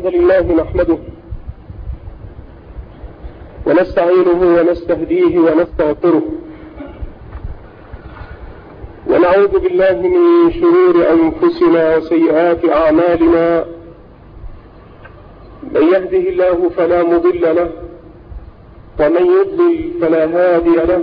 الحمد لله نحمده ونستعينه ونستهديه ونستغفره ونعوذ بالله من شرور أنفسنا وسيئات أعمالنا من يهده الله فلا مضل له ومن يضلل فلا هادي له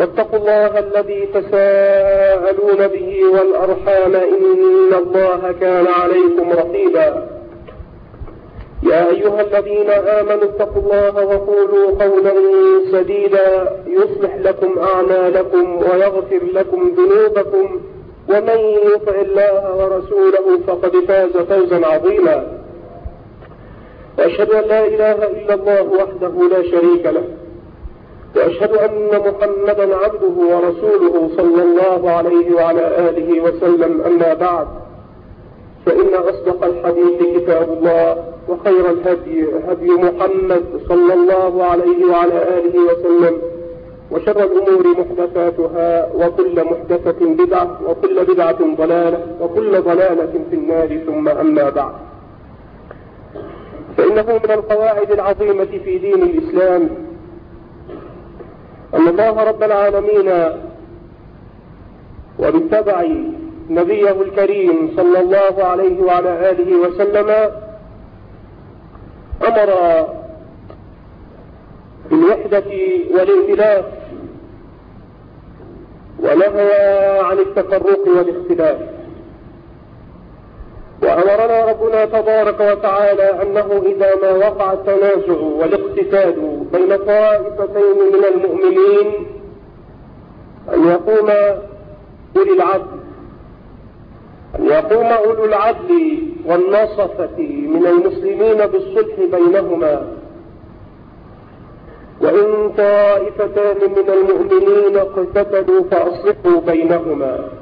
واتقوا الله الذي تساءلون به والأرحام إن الله كان عليكم رقيبا. يا أيها الذين آمنوا اتقوا الله وقولوا قولا سديدا. يصلح لكم أعمالكم ويغفر لكم ذنوبكم. ومن يطع الله ورسوله فقد فاز فوزا عظيما. وأشهد أن لا إله إلا الله وحده لا شريك له. وأشهد أن محمدا عبده ورسوله صلى الله عليه وعلى آله وسلم. أما بعد فإن أصدق الحديث كتاب الله وخير الهدي هدي محمد صلى الله عليه وعلى آله وسلم. وشر الأمور محدثاتها وكل محدثة بدعة وكل بدعة ضلالة وكل ضلالة في النار. ثم أما بعد فإنه من القواعد العظيمة في دين الإسلام أن الله رب العالمين وبالتبع نبيه الكريم صلى الله عليه وعلى آله وسلم أمر بالوحدة والائتلاف ونهى عن التفرق والاختلاف. وأمرنا ربنا تبارك وتعالى أنه إذا ما وقع التنازع والاقتتال بين طائفتين من المؤمنين أن يقوم أولي العدل أن يقوم أولو العدل والنصفة من المسلمين بالصلح بينهما. وإن طائفتان من المؤمنين اقتتلوا فأصلحوا بينهما.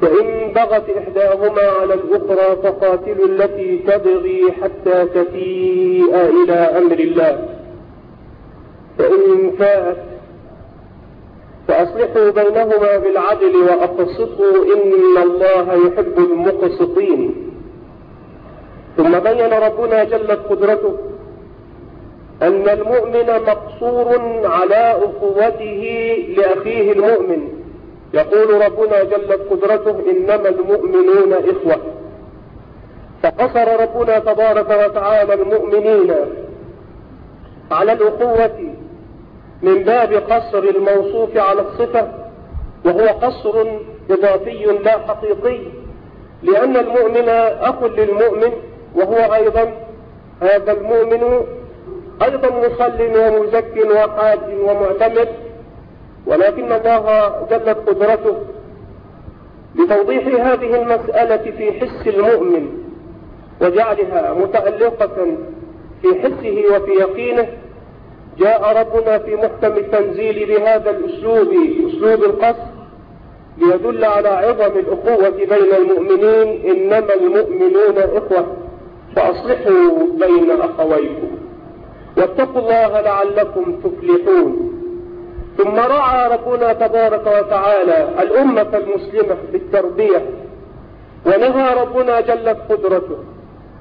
فإن بغت إحداهما على الأخرى فقاتلوا التي تبغي حتى تفيء إلى أمر الله. فإن فاءت فأصلحوا بينهما بالعدل وأقسطوا إن الله يحب المقسطين. ثم بين ربنا جلت قدرته أن المؤمن مقصور على أخوته لأخيه المؤمن. يقول ربنا جلت قدرته إنما المؤمنون إخوة. فقصر ربنا تبارك وتعالى المؤمنين على الأخوة من باب قصر الموصوف على الصفة وهو قصر إضافي لا حقيقي لأن المؤمن أخ للمؤمن وهو أيضا هذا المؤمن أيضا مصل ومزك وحاج ومعتمد ولكن الله جلت قدرته لتوضيح هذه المسألة في حس المؤمن وجعلها متألقة في حسه وفي يقينه. جاء ربنا في محكم التنزيل بهذا الأسلوب أسلوب القصر ليدل على عظم الأخوة بين المؤمنين إنما المؤمنون إخوة فأصلحوا بين أخويكم. واتقوا الله لعلكم تفلحون. ثم رعى ربنا تبارك وتعالى الأمة المسلمة بالتربية ونهى ربنا جلت قدرته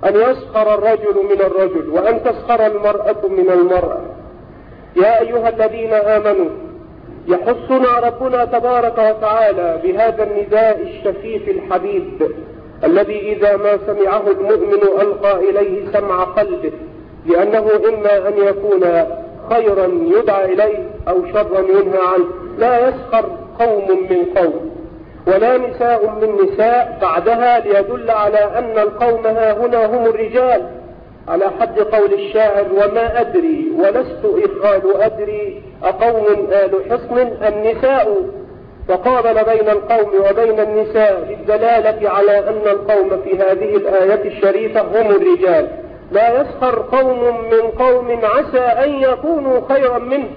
أن يسخر الرجل من الرجل وأن تسخر المرأة من المرأة. يا أيها الذين آمنوا يحثنا ربنا تبارك وتعالى بهذا النداء الشفيف الحبيب الذي إذا ما سمعه المؤمن ألقى إليه سمع قلبه لأنه إما أن يكون خيرا يدعى إليه أو شرا ينهى عنه. لا يسخر قوم من قوم ولا نساء من نساء بعدها ليدل على أن القوم ها هنا هم الرجال. على حد قول الشاعر وما أدري ولست إخال أدري أقوم آل حصن النساء. فقابل بين القوم وبين النساء للدلالة على أن القوم في هذه الآية الشريفة هم الرجال. لا يسخر قوم من قوم عسى أن يكونوا خيرا منه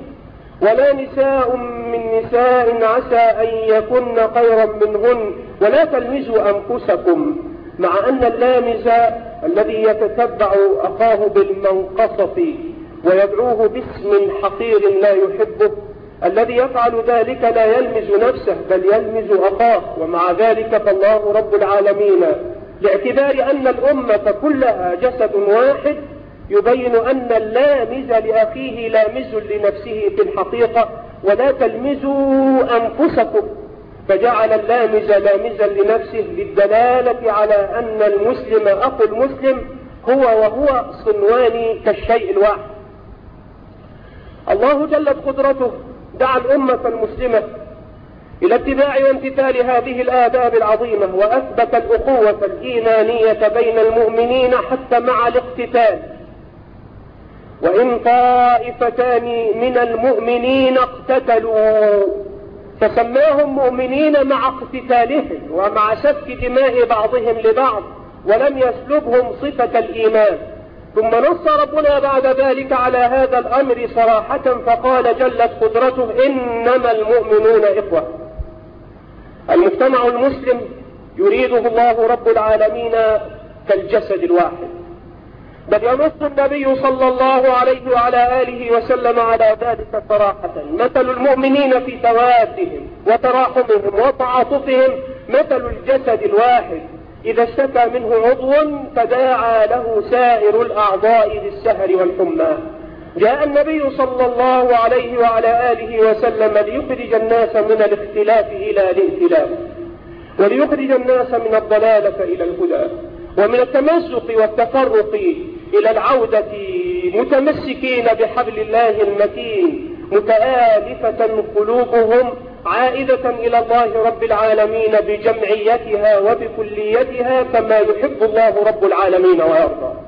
ولا نساء من نساء عسى أن يكن خيرا منهن. ولا تلمزوا أنفسكم مع أن اللامز الذي يتتبع أخاه بالمنقصة ويدعوه باسم حقير لا يحبه الذي يفعل ذلك لا يلمز نفسه بل يلمز أخاه. ومع ذلك فالله رب العالمين لاعتبار أن الأمة كلها جسد واحد يبين أن اللامز لأخيه لامز لنفسه في الحقيقة ولا تلمزوا أنفسكم. فجعل اللامز لامزا لنفسه للدلالة على أن المسلم أخو المسلم هو وهو صنوان كالشيء الواحد. الله جلت قدرته دعا الأمة المسلمة إلى اتباع وامتثال هذه الآداب العظيمة وأثبت الأخوة الإيمانية بين المؤمنين حتى مع الاقتتال. وإن طائفتان من المؤمنين اقتتلوا فسماهم مؤمنين مع اقتتالهم ومع سفك دماء بعضهم لبعض ولم يسلبهم صفة الإيمان. ثم نص ربنا بعد ذلك على هذا الأمر صراحة فقال جلت قدرته إنما المؤمنون إخوة. المجتمع المسلم يريده الله رب العالمين كالجسد الواحد. بل ينص النبي صلى الله عليه وعلى آله وسلم على ذلك صراحة. مثل المؤمنين في توادهم وتراحمهم وتعاطفهم مثل الجسد الواحد. إذا اشتكى منه عضو تداعى له سائر الأعضاء بالسهر والحمى. جاء النبي صلى الله عليه وعلى آله وسلم ليخرج الناس من الاختلاف إلى الائتلاف وليخرج الناس من الضلالة إلى الهدى ومن التمزق والتفرق إلى العودة متمسكين بحبل الله المتين متآلفة قلوبهم عائدة إلى الله رب العالمين بجمعيتها وبكليتها كما يحب الله رب العالمين ويرضى.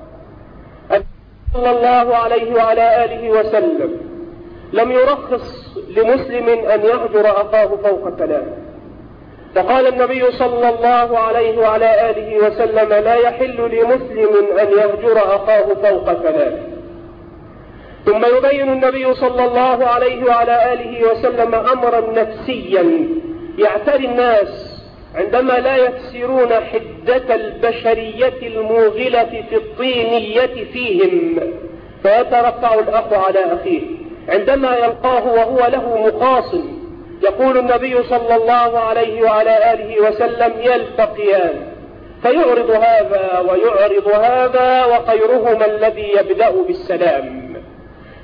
صلى الله عليه وعلى آله وسلم لم يرخص لمسلم أن يهجر أخاه فوق ثلاث فقال النبي صلى الله عليه وعلى آله وسلم لا يحل لمسلم أن يهجر أخاه فوق ثلاث ثم يبين النبي صلى الله عليه وعلى آله وسلم أمرا نفسيا يعتري الناس عندما لا يكسرون حدة البشرية الموغلة في الطينية فيهم فيترفع الأخ على أخيه. عندما يلقاه وهو له مخاصم يقول النبي صلى الله عليه وعلى آله وسلم يلتقيان. فيعرض هذا ويعرض هذا وخيرهما الذي يبدأ بالسلام.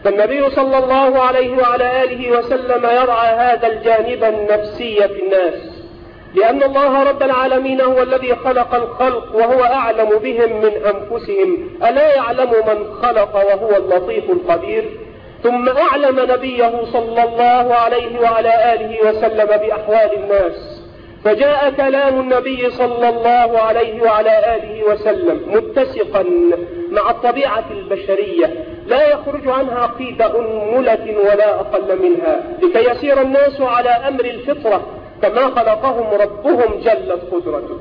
فالنبي صلى الله عليه وعلى آله وسلم يرعى هذا الجانب النفسي في الناس. لأن الله رب العالمين هو الذي خلق الخلق وهو أعلم بهم من أنفسهم. ألا يعلم من خلق وهو اللطيف الخبير ثم أعلم نبيه صلى الله عليه وعلى آله وسلم بأحوال الناس. فجاء كلام النبي صلى الله عليه وعلى آله وسلم متسقا مع الطبيعة البشرية. لا يخرج عنها قيد أنملة ولا أقل منها. لكي يسير الناس على أمر الفطرة كما خلقهم ربهم جلت قدرته.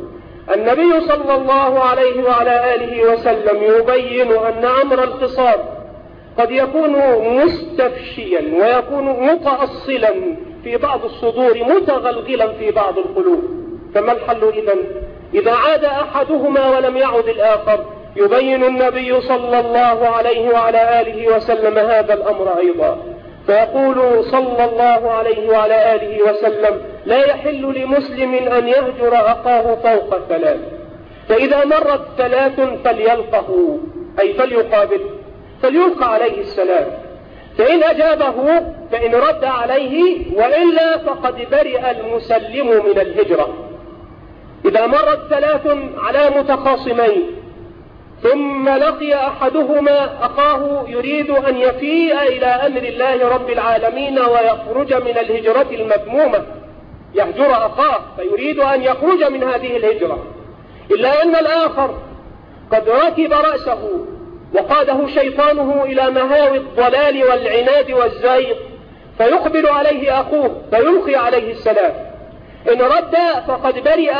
النبي صلى الله عليه وعلى آله وسلم يبين أن أمر الخصام قد يكون مستفشيا ويكون متأصلا في بعض الصدور متغلغلا في بعض القلوب. فما الحل إذا إذا عاد أحدهما ولم يعد الآخر يبين النبي صلى الله عليه وعلى آله وسلم هذا الأمر أيضا. فيقول صلى الله عليه وعلى آله وسلم لا يحل لمسلم أن يهجر أخاه فوق ثلاث فإذا مرت ثلاث فليلقه أي فليقابله فليلقى عليه السلام. فإن أجابه فإن رد عليه وإلا فقد برئ المسلم من الهجرة. إذا مرت ثلاث على متخاصمين ثم لقي أحدهما أخاه يريد أن يفيء إلى أمر الله رب العالمين ويخرج من الهجرة المذمومة. يهجر أخاه فيريد أن يخرج من هذه الهجرة. إلا أن الآخر قد ركب رأسه وقاده شيطانه إلى مهاوي الضلال والعناد والزيغ فيقبل عليه أخوه فيلقي عليه السلام. إن رد فقد برئ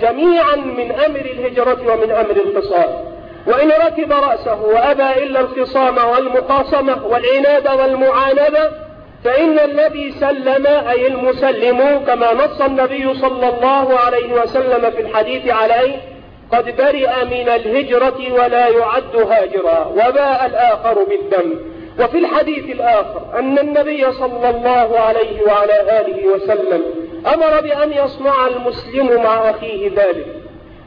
جميعا من أمر الهجرة ومن أمر القصاص وإن ركب رأسه وأبى إلا الخصام والمخاصمة والعناد والمعاندة فإن الذي سلم أي المسلم كما نص النبي صلى الله عليه وسلم في الحديث عليه قد برئ من الهجرة ولا يعد هاجرا وباء الآخر بالدم وفي الحديث الآخر أن النبي صلى الله عليه وعلى آله وسلم أمر بأن يصنع المسلم مع أخيه ذلك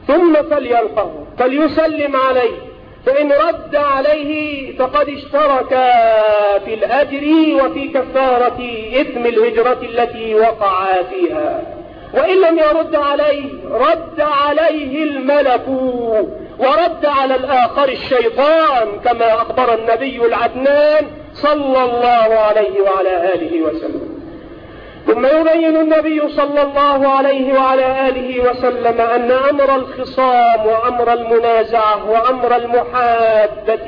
ثم فليلقه فليسلم عليه. فإن رد عليه فقد اشترك في الأجر وفي كفارة إثم الهجرة التي وقع فيها. وإن لم يرد عليه رد عليه الملك ورد على الآخر الشيطان كما أخبر النبي العدنان صلى الله عليه وعلى آله وسلم. ثم يبين النبي صلى الله عليه وعلى آله وسلم أن أمر الخصام وأمر المنازعة وأمر المحادة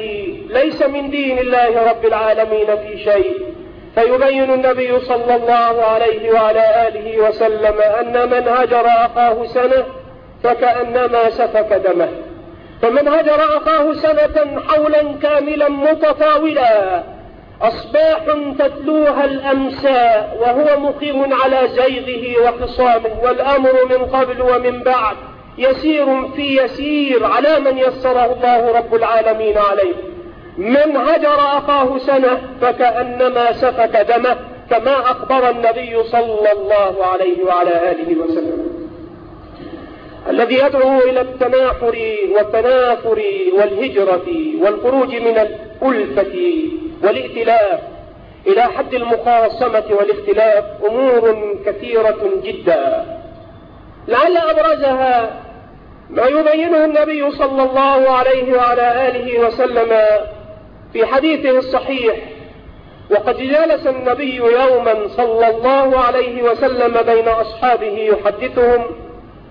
ليس من دين الله رب العالمين في شيء. فيبين النبي صلى الله عليه وعلى آله وسلم أن من هجر أخاه سنة فكأنما سفك دمه. فمن هجر أخاه سنة حولا كاملا متطاولا أصباح تتلوها الأمساء وهو مقيم على زيغه وخصامه والأمر من قبل ومن بعد يسير في يسير على من يسره الله رب العالمين عليه. من هجر أخاه سنة فكأنما سفك دمه كما أخبر النبي صلى الله عليه وعلى آله وسلم. الذي يدعو إلى التناحر والتنافر والهجرة والخروج من الألفة والائتلاف إلى حد المخاصمة والاختلاف أمور كثيرة جدا. لعل أبرزها ما يبينه النبي صلى الله عليه وعلى آله وسلم في حديثه الصحيح. وقد جالس النبي يوما صلى الله عليه وسلم بين أصحابه يحدثهم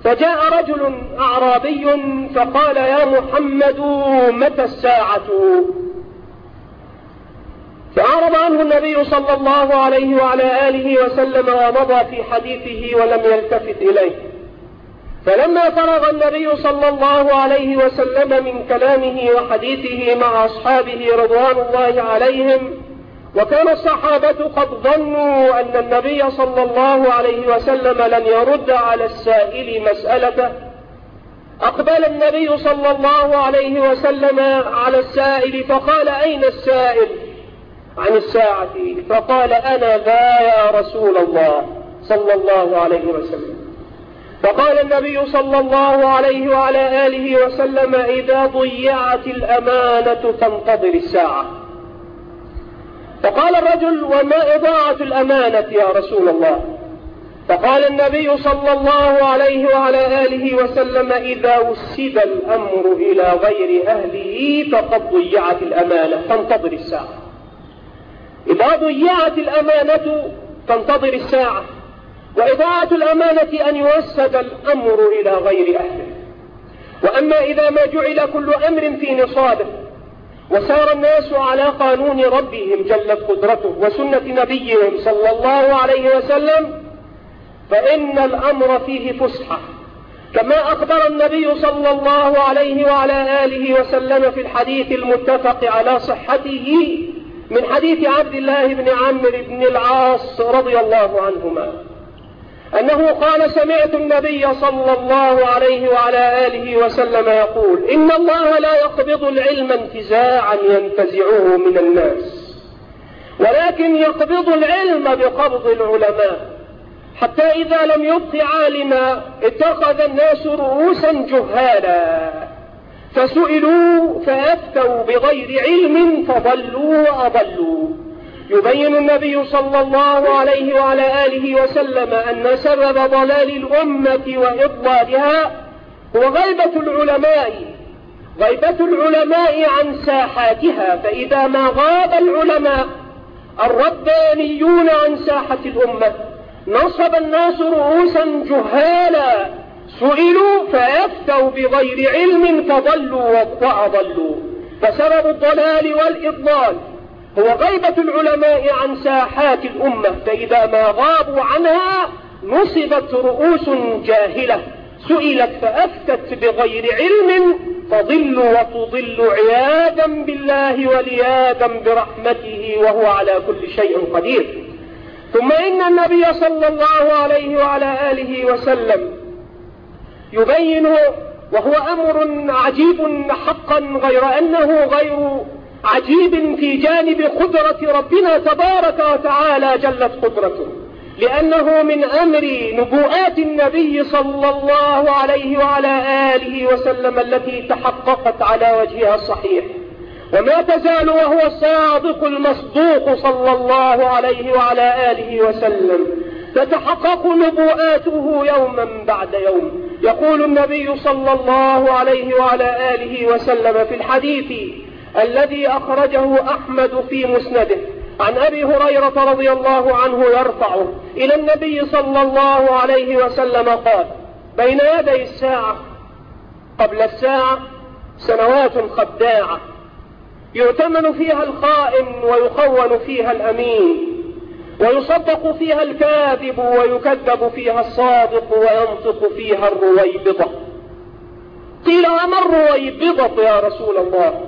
فجاء رجل أعرابي فقال يا محمد متى الساعة؟ فأعرض عنه النبي صلى الله عليه وعلى آله وسلم ومضى في حديثه ولم يلتفت إليه. فلما فرغ النبي صلى الله عليه وسلم من كلامه وحديثه مع أصحابه رضوان الله عليهم وكان الصحابة قد ظنوا أن النبي صلى الله عليه وسلم لن يرد على السائل مسألته أقبل النبي صلى الله عليه وسلم على السائل فقال أين السائل؟ عن الساعة فقال أنا ذا يا رسول الله صلى الله عليه وسلم. فقال النبي صلى الله عليه وعلى آله وسلم إذا ضيعت الأمانة فانتظر الساعة. فقال الرجل وما إضاعة الأمانة يا رسول الله؟ فقال النبي صلى الله عليه وعلى آله وسلم إذا وسد الأمر إلى غير أهله فقد ضيعت الأمانة فانتظر الساعة. إذا ضيعت الأمانة فانتظر الساعة وإضاعة الأمانة أن يوسد الأمر إلى غير أهله. وأما إذا ما جعل كل أمر في نصابه وسار الناس على قانون ربهم جلت قدرته وسنة نبيهم صلى الله عليه وسلم فإن الأمر فيه فسحة. كما أخبر النبي صلى الله عليه وعلى آله وسلم في الحديث المتفق على صحته من حديث عبد الله بن عمرو بن العاص رضي الله عنهما أنه قال سمعت النبي صلى الله عليه وعلى آله وسلم يقول إن الله لا يقبض العلم انتزاعا ينتزعه من الناس ولكن يقبض العلم بقبض العلماء حتى إذا لم يبق عالما اتخذ الناس رؤوسا جهالا. فسئلوا فأفتوا بغير علم فضلوا وأضلوا. يبين النبي صلى الله عليه وعلى آله وسلم أن سبب ضلال الأمة وإضلالها هو غيبة العلماء غيبة العلماء عن ساحاتها. فإذا ما غاب العلماء الربانيون عن ساحة الأمة نصب الناس رؤوسا جهالا سئلوا فأفتوا بغير علم فضلوا وأضلوا فسبب الضلال والإضلال هو غيبة العلماء عن ساحات الأمة فإذا ما غابوا عنها نصبت رؤوس جاهلة. سئلت فأفتت بغير علم فضلوا وتضلوا عياذا بالله ولياذا برحمته وهو على كل شيء قدير. ثم إن النبي صلى الله عليه وعلى آله وسلم يبين وهو أمر عجيب حقا غير أنه غير عجيب في جانب قدرة ربنا تبارك وتعالى جلت قدرته. لأنه من أمر نبوءات النبي صلى الله عليه وعلى آله وسلم التي تحققت على وجهها الصحيح. وما تزال وهو الصادق المصدوق صلى الله عليه وعلى آله وسلم. تتحقق نبوءاته يوما بعد يوم. يقول النبي صلى الله عليه وعلى آله وسلم في الحديث الذي أخرجه أحمد في مسنده. عن أبي هريرة رضي الله عنه يرفعه إلى النبي صلى الله عليه وسلم قال بين يدي الساعة قبل الساعة سنوات خداعة يؤتمن فيها الخائن ويخون فيها الأمين. ويصدق فيها الكاذب ويكذب فيها الصادق وينطق فيها الرويبضة. قيل وما الرويبضة يا رسول الله؟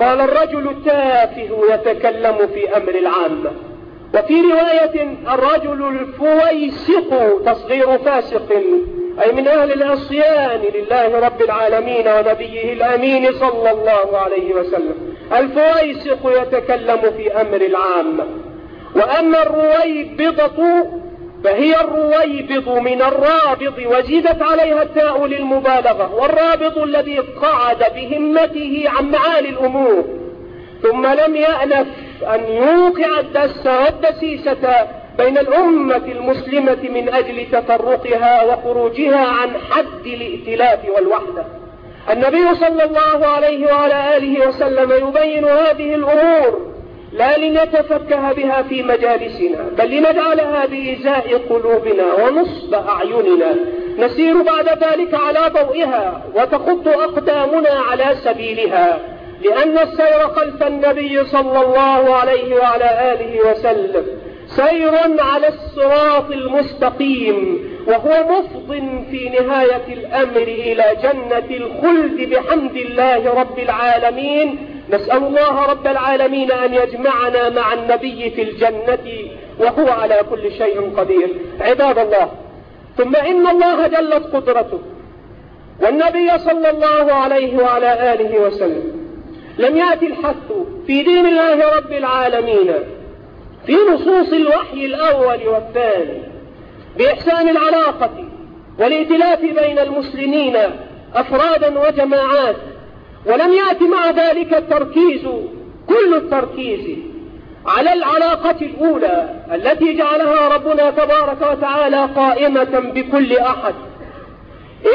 قال الرجل التافه يتكلم في أمر العامة وفي رواية الرجل الفويسق تصغير فاسق أي من أهل العصيان لله رب العالمين ونبيه الأمين صلى الله عليه وسلم. الفويسق يتكلم في أمر العامة وأما الرويبضة فهي الرويبض من الرابض وزيدت عليها التاء للمبالغة والرابض الذي قعد بهمته عن معالي الأمور. ثم لم يأنف أن يوقع الدس والدسيسة بين الأمة المسلمة من أجل تفرقها وخروجها عن حد الائتلاف والوحدة. النبي صلى الله عليه وعلى آله وسلم يبين هذه الأمور. لا لنتفكه بها في مجالسنا بل لنجعلها بإزاء قلوبنا ونصب أعيننا. نسير بعد ذلك على ضوئها وتخط أقدامنا على سبيلها لأن السير خلف النبي صلى الله عليه وعلى آله وسلم سير على الصراط المستقيم وهو مفض في نهاية الأمر إلى جنة الخلد بحمد الله رب العالمين. نسأل الله رب العالمين أن يجمعنا مع النبي في الجنة وهو على كل شيء قدير. عباد الله ثم إن الله جلت قدرته والنبي صلى الله عليه وعلى آله وسلم لم يأتي الحث في دين الله رب العالمين في نصوص الوحي الأول والثاني بإحسان العلاقة والائتلاف بين المسلمين أفرادا وجماعات ولم يأت مع ذلك التركيز كل التركيز على العلاقة الأولى التي جعلها ربنا تبارك وتعالى قائمة بكل أحد.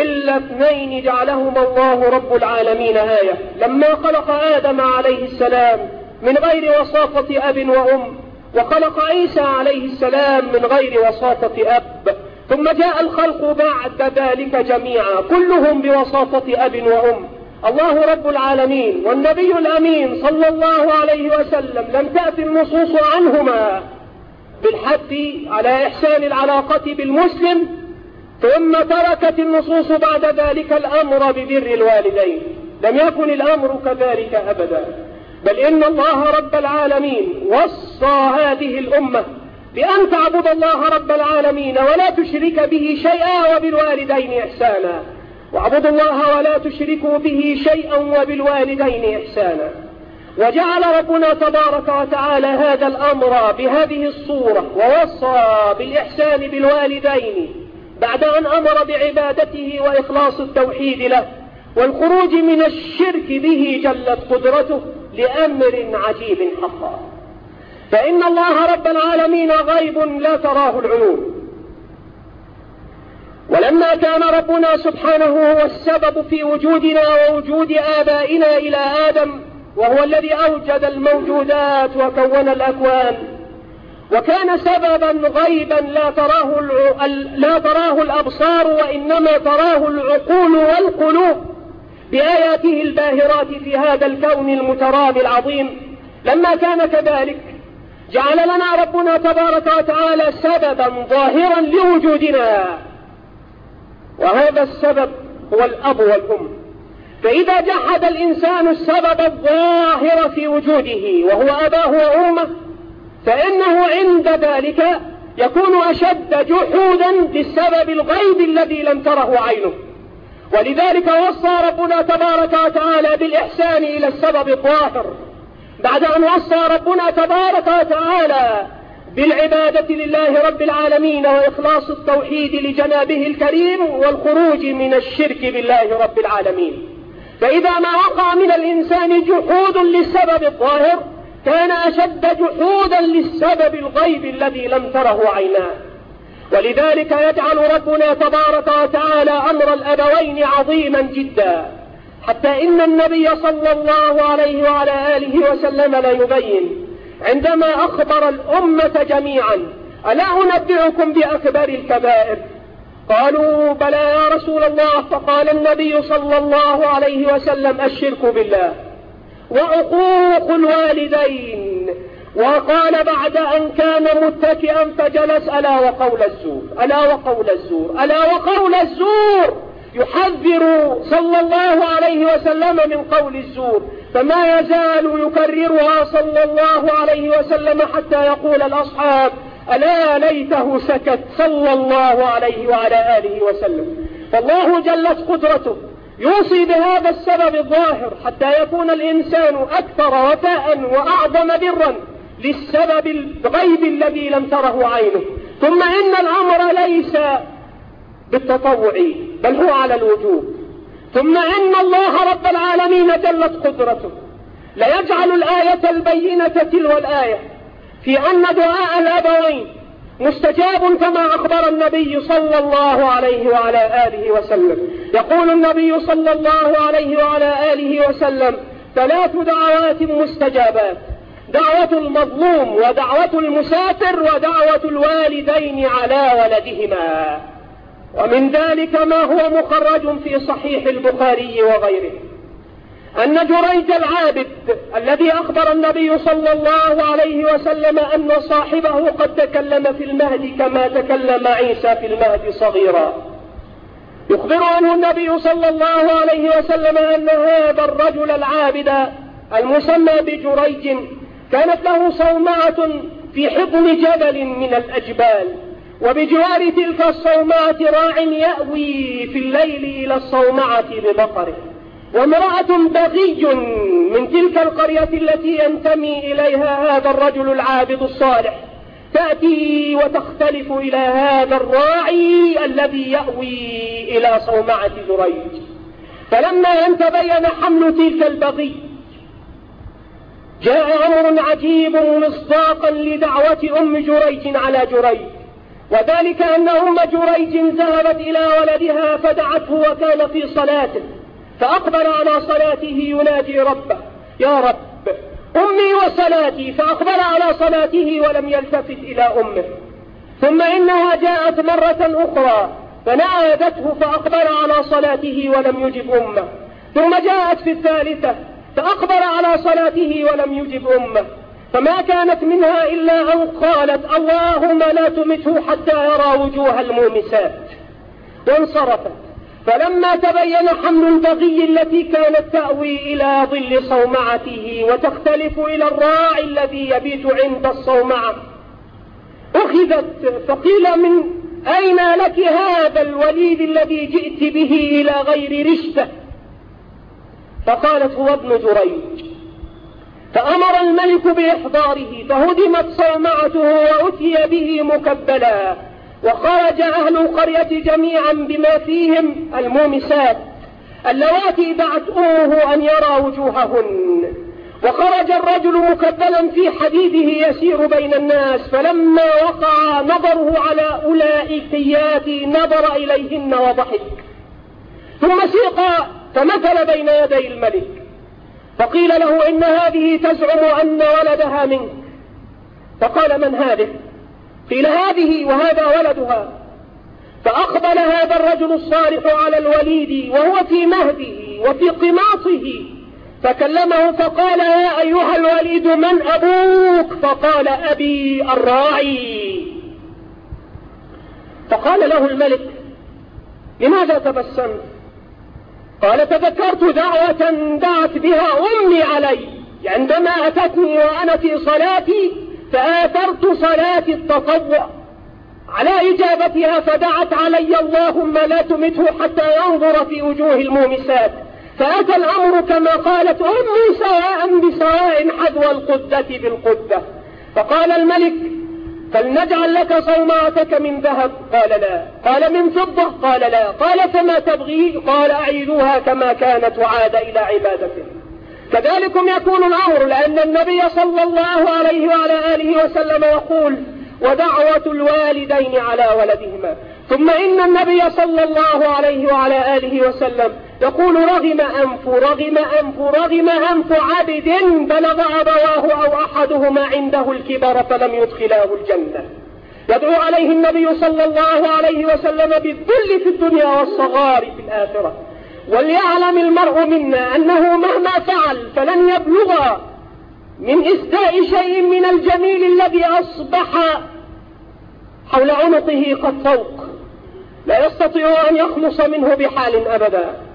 إلا اثنين جعلهما الله رب العالمين آية. لما خلق آدم عليه السلام من غير وساطة أب وأم وخلق عيسى عليه السلام من غير وساطة أب ثم جاء الخلق بعد ذلك جميعا كلهم بوساطة أب وأم. الله رب العالمين والنبي الأمين صلى الله عليه وسلم لم تأتي النصوص عنهما بالحث على إحسان العلاقة بالمسلم ثم تركت النصوص بعد ذلك الأمر ببر الوالدين. لم يكن الأمر كذلك أبدا. بل إن الله رب العالمين وصى هذه الأمة بأن تعبد الله رب العالمين ولا تشرك به شيئا وبالوالدين إحسانا. واعبدوا الله ولا تشركوا به شيئا وبالوالدين إحسانا. وجعل ربنا تبارك وتعالى هذا الأمر بهذه الصورة ووصى بالإحسان بالوالدين بعد أن أمر بعبادته وإخلاص التوحيد له والخروج من الشرك به جلت قدرته لأمر عجيب حقا. فإن الله رب العالمين غيب لا تراه العيون. ولما كان ربنا سبحانه هو السبب في وجودنا ووجود آبائنا إلى آدم وهو الذي أوجد الموجودات وكون الأكوان. وكان سببا غيبا لا تراه لا تراه الأبصار وإنما تراه العقول والقلوب. بآياته الباهرات في هذا الكون المترابي العظيم. لما كان كذلك جعل لنا ربنا تبارك وتعالى سببا ظاهرا لوجودنا. وهذا السبب هو الأب والأم. فإذا جحد الإنسان السبب الظاهر في وجوده وهو أباه وأمه فإنه عند ذلك يكون أشد جحودا للسبب الغيب الذي لم تره عينه. ولذلك وصى ربنا تبارك وتعالى بالإحسان إلى السبب الظاهر. بعد أن وصى ربنا تبارك وتعالى بالعبادة لله رب العالمين وإخلاص التوحيد لجنابه الكريم والخروج من الشرك بالله رب العالمين. فإذا ما وقع من الإنسان جحود للسبب الظاهر كان أشد جحودا للسبب الغيب الذي لم تره عيناه. ولذلك يجعل ربنا تبارك وتعالى أمر الأبوين عظيما جدا. حتى إن النبي صلى الله عليه وعلى آله وسلم لا يبين عندما أخبر الأمة جميعا ألا أنبئكم بأكبر الكبائر؟ قالوا بلى يا رسول الله. فقال النبي صلى الله عليه وسلم الشرك بالله وعقوق الوالدين. وقال بعد أن كان متكئا فجلس ألا وقول الزور ألا وقول الزور ألا وقول الزور؟ يحذر صلى الله عليه وسلم من قول الزور. فما يزال يكررها صلى الله عليه وسلم حتى يقول الأصحاب ألا ليته سكت صلى الله عليه وعلى آله وسلم. فالله جلت قدرته يوصي بهذا السبب الظاهر حتى يكون الإنسان أكثر وفاء وأعظم برا للسبب الغيب الذي لم تره عينه. ثم إن الأمر ليس بالتطوع بل هو على الوجوب. ثم إن الله رب العالمين جلت قدرته. ليجعل الآية البينة تلو الآية. في أن دعاء الأبوين مستجاب كما أخبر النبي صلى الله عليه وعلى آله وسلم. يقول النبي صلى الله عليه وعلى آله وسلم ثلاث دعوات مستجابات دعوة المظلوم ودعوة المسافر ودعوة الوالدين على ولدهما. ومن ذلك ما هو مخرج في صحيح البخاري وغيره. أن جريج العابد الذي أخبر النبي صلى الله عليه وسلم أن صاحبه قد تكلم في المهد كما تكلم عيسى في المهد صغيرا. يخبر عنه النبي صلى الله عليه وسلم أن هذا الرجل العابد المسمى بجريج كانت له صومعة في حضن جبل من الأجبال. وبجوار تلك الصومعة راع يأوي في الليل إلى الصومعة ببقره. وامرأة بغي من تلك القرية التي ينتمي إليها هذا الرجل العابد الصالح تأتي وتختلف إلى هذا الراعي الذي يأوي إلى صومعة جريج. فلما أن تبين حمل تلك البغي جاء أمر عجيب مصداقا لدعوة أم جريج على جريج. وذلك أن أم جريج ذهبت إلى ولدها فدعته وكان في صلاته فأقبل على صلاته ينادي ربه. يا رب أمي وصلاتي. فأقبل على صلاته ولم يلتفت إلى أمه. ثم إنها جاءت مرة أخرى فنادته فأقبل على صلاته ولم يجب أمه. ثم جاءت في الثالثة فأقبل على صلاته ولم يجب أمه. فما كانت منها إلا أن قالت اللهم لا تمته حتى يرى وجوه المومسات وانصرفت. فلما تبين حمل البغي التي كانت تأوي إلى ظل صومعته وتختلف إلى الراعي الذي يبيت عند الصومعة أخذت فقيل من أين لك هذا الوليد الذي جئت به إلى غير رشته؟ فقالت هو ابن جريج فأمر الملك بإحضاره فهدمت صومعته وأتي به مكبلا. وخرج أهل القرية جميعا بما فيهم المومسات. اللواتي بعثوه أن يرى وجوههن. وخرج الرجل مكبلا في حديده يسير بين الناس فلما وقع نظره على أولئكيات نظر إليهن وضحك. ثم سيق فمثل بين يدي الملك. فقيل له إن هذه تزعم أن ولدها منك. فقال من هذه؟ قيل هذه وهذا ولدها. فأقبل هذا الرجل الصالح على الوليد وهو في مهده وفي قماصه فكلمه فقال يا أيها الوليد من أبوك؟ فقال أبي الراعي. فقال له الملك لماذا تبسمت؟ قال تذكرت دعوة دعت بها أمي علي. عندما أتتني وأنا في صلاتي فآثرت صلاتي التطوع. على إجابتها فدعت علي اللهم لا تمته حتى ينظر في وجوه المومسات. فأتى الأمر كما قالت أمي سواء بسواء حذو القدة بالقدة. فقال الملك فلنجعل لك صومعتك من ذهب. قال لا. قال من فضة. قال لا. قال فما تبغي؟ قال أعيدوها كما كانت وعاد إلى عبادته. كذلكم يكون الأمر لأن النبي صلى الله عليه وعلى آله وسلم يقول ودعوة الوالدين على ولدهما. ثم إن النبي صلى الله عليه وعلى آله وسلم يقول رغم أنف رغم أنف رغم أنف عبد بلغ أبواه أو أحدهما عنده الكبر فلم يدخلاه الجنة. يدعو عليه النبي صلى الله عليه وسلم بالذل في الدنيا والصغار في الآخرة. وليعلم المرء منا أنه مهما فعل فلن يبلغ من إسداء شيء من الجميل الذي أصبح حول عنقه قد فوق. لا يستطيع أن يخلص منه بحال أبدا.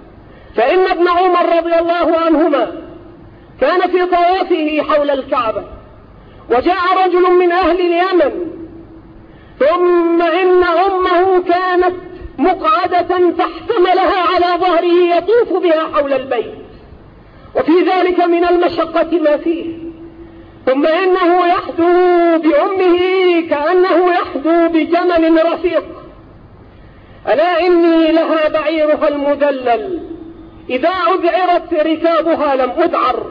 فإن ابن عمر رضي الله عنهما كان في طوافه حول الكعبة وجاء رجل من أهل اليمن ثم إن أمه كانت مقعدة فاحتملها على ظهره يطوف بها حول البيت. وفي ذلك من المشقة ما فيه. ثم إنه يحدو بأمه كأنه يحدو بجمل رفيق. ألا إني لها بعيرها المدلل إذا أذعرت ركابها لم أذعر.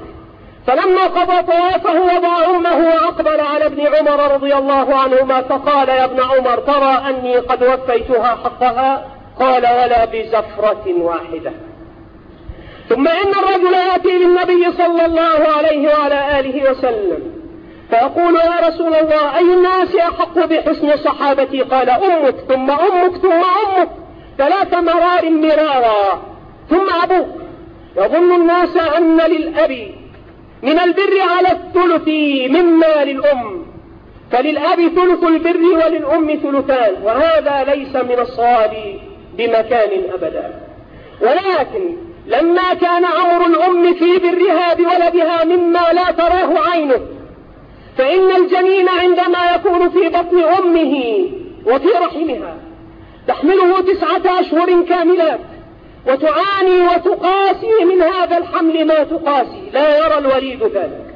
فلما قضى طوافه وضع أمه وأقبل على ابن عمر رضي الله عنهما فقال يا ابن عمر ترى أني قد وفيتها حقها؟ قال ولا بزفرة واحدة. ثم إن الرجل يأتي للنبي صلى الله عليه وعلى آله وسلم. فيقول يا رسول الله أي الناس أحق بحسن صحابتي؟ قال أمك ثم أمك ثم أمك. ثلاث مرار مرارا. ثم أبوك يظن الناس أن للأب من البر على الثلث مما للأم فللأب ثلث البر وللأم ثلثان وهذا ليس من الصواب بمكان أبدا. ولكن لما كان أمر الأم في برها بولدها مما لا تراه عينه فإن الجنين عندما يكون في بطن أمه وفي رحمها تحمله تسعة أشهر كاملات وتعاني وتقاسي من هذا الحمل ما تقاسي لا يرى الوليد ذلك.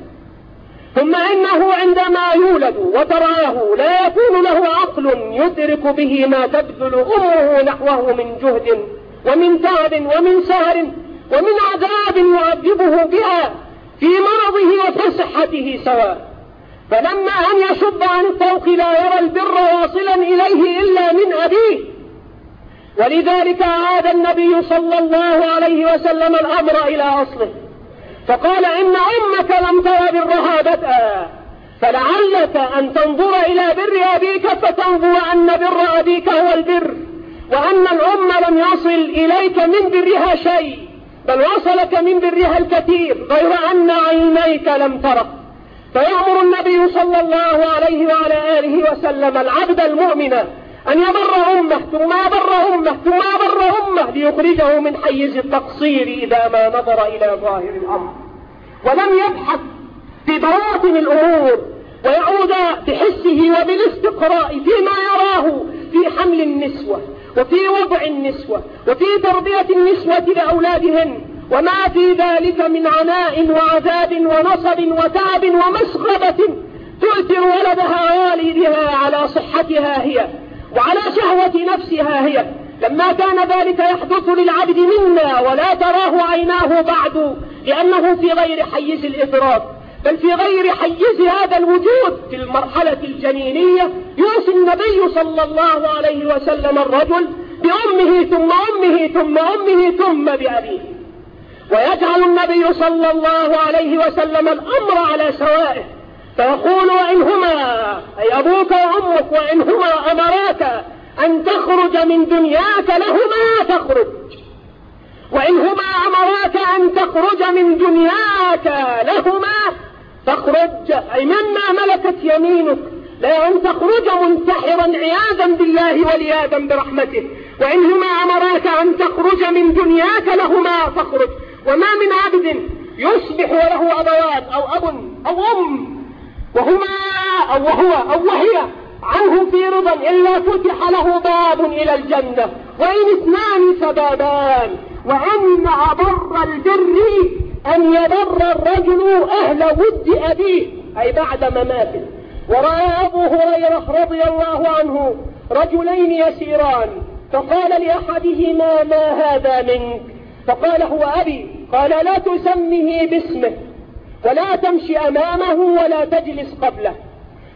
ثم إنه عندما يولد وتراه لا يكون له عقل يدرك به ما تبذل أمه نحوه من جهد ومن تعب ومن سهر ومن عذاب يعذبه بها في مرضه وفي صحته سواء. فلما أن يشب عن الطوق لا يرى البر واصلا إليه إلا من أبيه. ولذلك عاد النبي صلى الله عليه وسلم الأمر إلى أصله. فقال إن أمك لم تر برها بدءا فلعلك أن تنظر إلى بر أبيك فتنظر أن بر أبيك هو البر. وأن الأم لم يصل إليك من برها شيء بل وصلك من برها الكثير غير أن عينيك لم تره فيأمر النبي صلى الله عليه وعلى آله وسلم العبد المؤمن أن يبر أمه ثم يبر أمه ثم يبر أمه ليخرجه من حيز التقصير إذا ما نظر إلى ظاهر الأمر. ولم يبحث في بواطن الأمور ويعود بحسه وبالاستقراء فيما يراه في حمل النسوة وفي وضع النسوة وفي تربية النسوة لأولادهن. وما في ذلك من عناء وعذاب ونصب وتعب ومسخبة تؤثر ولدها والدها على صحتها هي وعلى شهوة نفسها هي. لما كان ذلك يحدث للعبد منا ولا تراه عيناه بعد لأنه في غير حيز الإدراك بل في غير حيز هذا الوجود في المرحلة الجنينية يوصي النبي صلى الله عليه وسلم الرجل بأمه ثم أمه ثم أمه ثم بأبيه. ويجعل النبي صلى الله عليه وسلم الأمر على سوائه. فيقول وإنهما أي أبوك وأمك وإنهما أمراك أن تخرج من دنياك لهما تخرج. وإنهما أمراك أن تخرج من دنياك لهما تخرج. أي مما ملكت يمينك لأن تخرج منتحرا عياذا بالله ولياذا برحمته. وإنهما أمراك أن تخرج من دنياك لهما فاخرج وما من عبد يصبح وله أبوان أو أب أو أم وهما أو وهو أو وهي عنه في رضا إلا فتح له باب إلى الجنة وإن اثنان سبابان وأن أبر البر أن يبر الرجل أهل ود أبيه أي بعد مماته. ورأى أبو هريرة رضي الله عنه رجلين يسيران فقال لأحدهما ما هذا منك؟ فقال هو أبي قال لا تسمه باسمه ولا تمشي أمامه ولا تجلس قبله.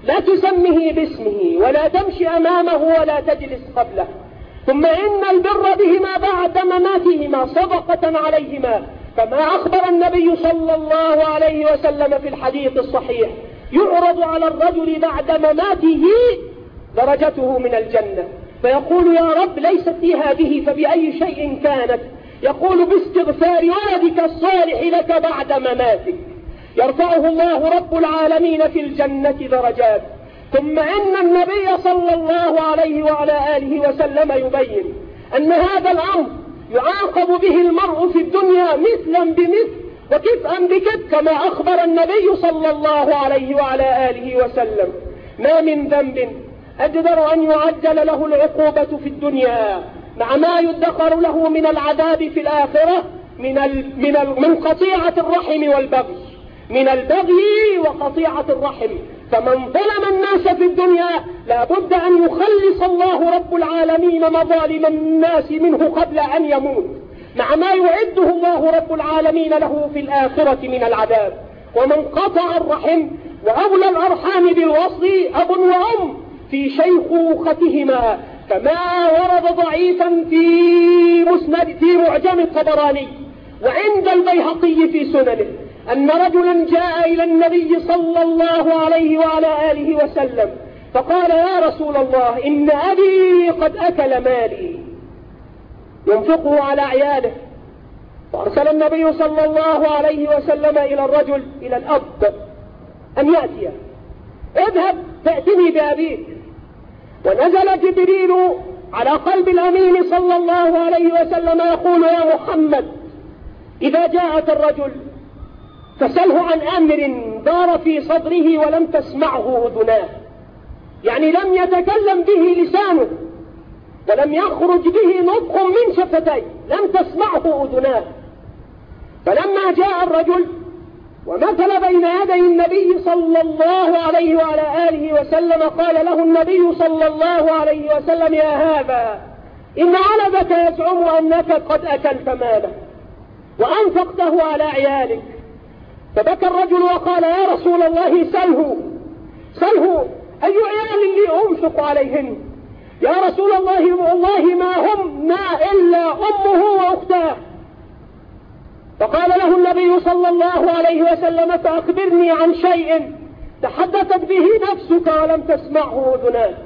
لا تسمه باسمه ولا تمشي أمامه ولا تجلس قبله. ثم إن البر بهما بعد مماتهما صدقة عليهما كما أخبر النبي صلى الله عليه وسلم في الحديث الصحيح. يعرض على الرجل بعد مماته درجته من الجنة. فيقول يا رب ليست لي هذه فبأي شيء كانت؟ يقول باستغفار ولدك الصالح لك بعد مماتك. يرفعه الله رب العالمين في الجنة درجات. ثم إن النبي صلى الله عليه وعلى آله وسلم يبين أن هذا الأمر يعاقب به المرء في الدنيا مثلا بمثل وكفءا بكف كما أخبر النبي صلى الله عليه وعلى آله وسلم. ما من ذنب أجدر أن يعجل له العقوبة في الدنيا. مع ما يدخر له من العذاب في الآخرة من من من قطيعة الرحم والبغي. من البغي وقطيعة الرحم. فمن ظلم الناس في الدنيا لا بد أن يخلص الله رب العالمين مظالم الناس منه قبل أن يموت. مع ما يعده الله رب العالمين له في الآخرة من العذاب. ومن قطع الرحم وأولى الأرحام بالوصل أب وأم في شيخوختهما كما ورد ضعيفا في مسند في معجم الطبراني وعند البيهقي في سننه أن رجلا جاء إلى النبي صلى الله عليه وعلى آله وسلم فقال يا رسول الله إن أبي قد أكل مالي. ينفقه على عياله. فأرسل النبي صلى الله عليه وسلم إلى الرجل إلى الأب أن يأتي. اذهب فأتني بأبيك. ونزل جبريل على قلب الأمين صلى الله عليه وسلم يقول يا محمد إذا جاءك الرجل فسله عن أمر دار في صدره ولم تسمعه أذناه. يعني لم يتكلم به لسانه ولم يخرج به نطق من شفتيه لم تسمعه أذناه. فلما جاء الرجل ومثل بين يدي النبي صلى الله عليه وعلى آله وسلم قال له النبي صلى الله عليه وسلم يا هذا إن ولدك يزعم أنك قد أكلت ماله وأنفقته على عيالك. فبكى الرجل وقال يا رسول الله سله سله أي عيال لي أنفق عليهن؟ يا رسول الله والله ما هم ما إلا أمه وأختاه. فقال له النبي صلى الله عليه وسلم فأخبرني عن شيء تحدثت به نفسك ولم تسمعه أذناك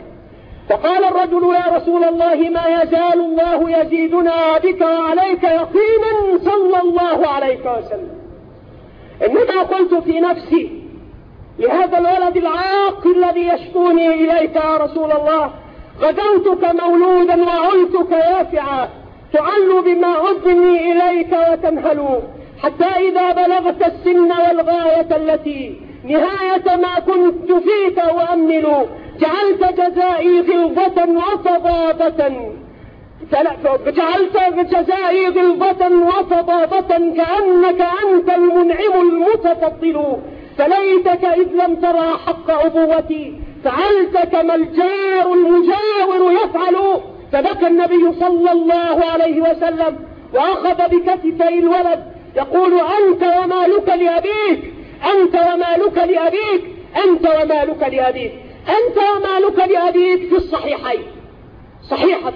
فقال الرجل يا رسول الله ما يزال الله يزيدنا بك وعليك يقينا صلى الله عليه وسلم. إنما قلت في نفسي لهذا الولد العاق الذي يشكوني إليك يا رسول الله غدوتك مولودا وعلتك يافعا تعل بما أذني إليك وتنهل حتى إذا بلغت السن والغاية التي نهاية ما كنت فيك أؤمل جعلت جزائي غلظة وفضاضة جعلت جزائي غلظة وفضاضة كأنك أنت المنعم المتفضل. فليتك إذ لم ترى حق أبوتي فعلت كما الجار المجاور يفعل. فبكى النبي صلى الله عليه وسلم وأخذ بكتفي الولد يقول أنت ومالك لأبيك أنت ومالك لأبيك أنت ومالك لأبيك أنت ومالك لأبيك في الصحيحين. صحيحة.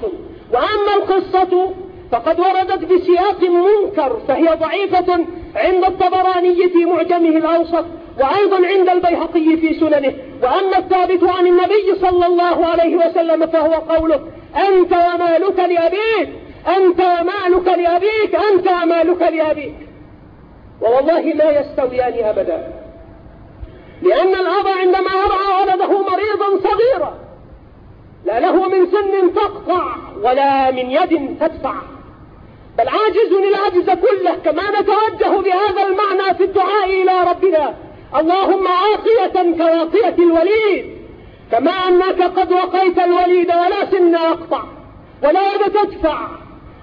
وأما القصة فقد وردت بسياق منكر فهي ضعيفة عند الطبراني في معجمه الأوسط وأيضا عند البيهقي في سننه. وأما الثابت عن النبي صلى الله عليه وسلم فهو قوله أنت ومالك لأبيك. أنت ومالك لأبيك. أنت ومالك لأبيك. ووالله ما يستويان أبدا. لأن الأب عندما يرعى ولده مريضا صغيرة لا له من سن تقطع ولا من يد تدفع. بل عاجز العجز كله كما نتوجه بهذا المعنى في الدعاء إلى ربنا. اللهم عاقية كواقية الوليد. كما أنك قد وقيت الوليد ولا سن يقطع ولا يد تدفع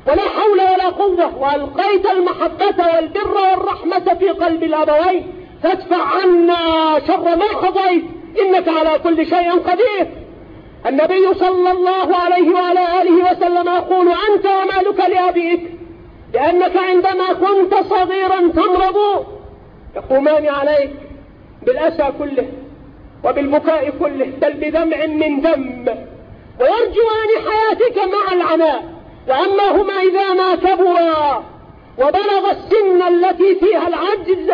ولا حول ولا قوة وألقيت المحبة والبر والرحمة في قلب الأبوين فادفع عنا شر ما قضيت إنك على كل شيء قدير. النبي صلى الله عليه وعلى آله وسلم يقول أنت ومالك لأبيك لأنك عندما كنت صغيرا تمرض يقومان عليك بالأسى كله. وبالبكاء كله بل بدمع من دم ويرجوان حياتك مع العناء. وأما هما إذا ما كبرا وبلغ السن التي فيها العجز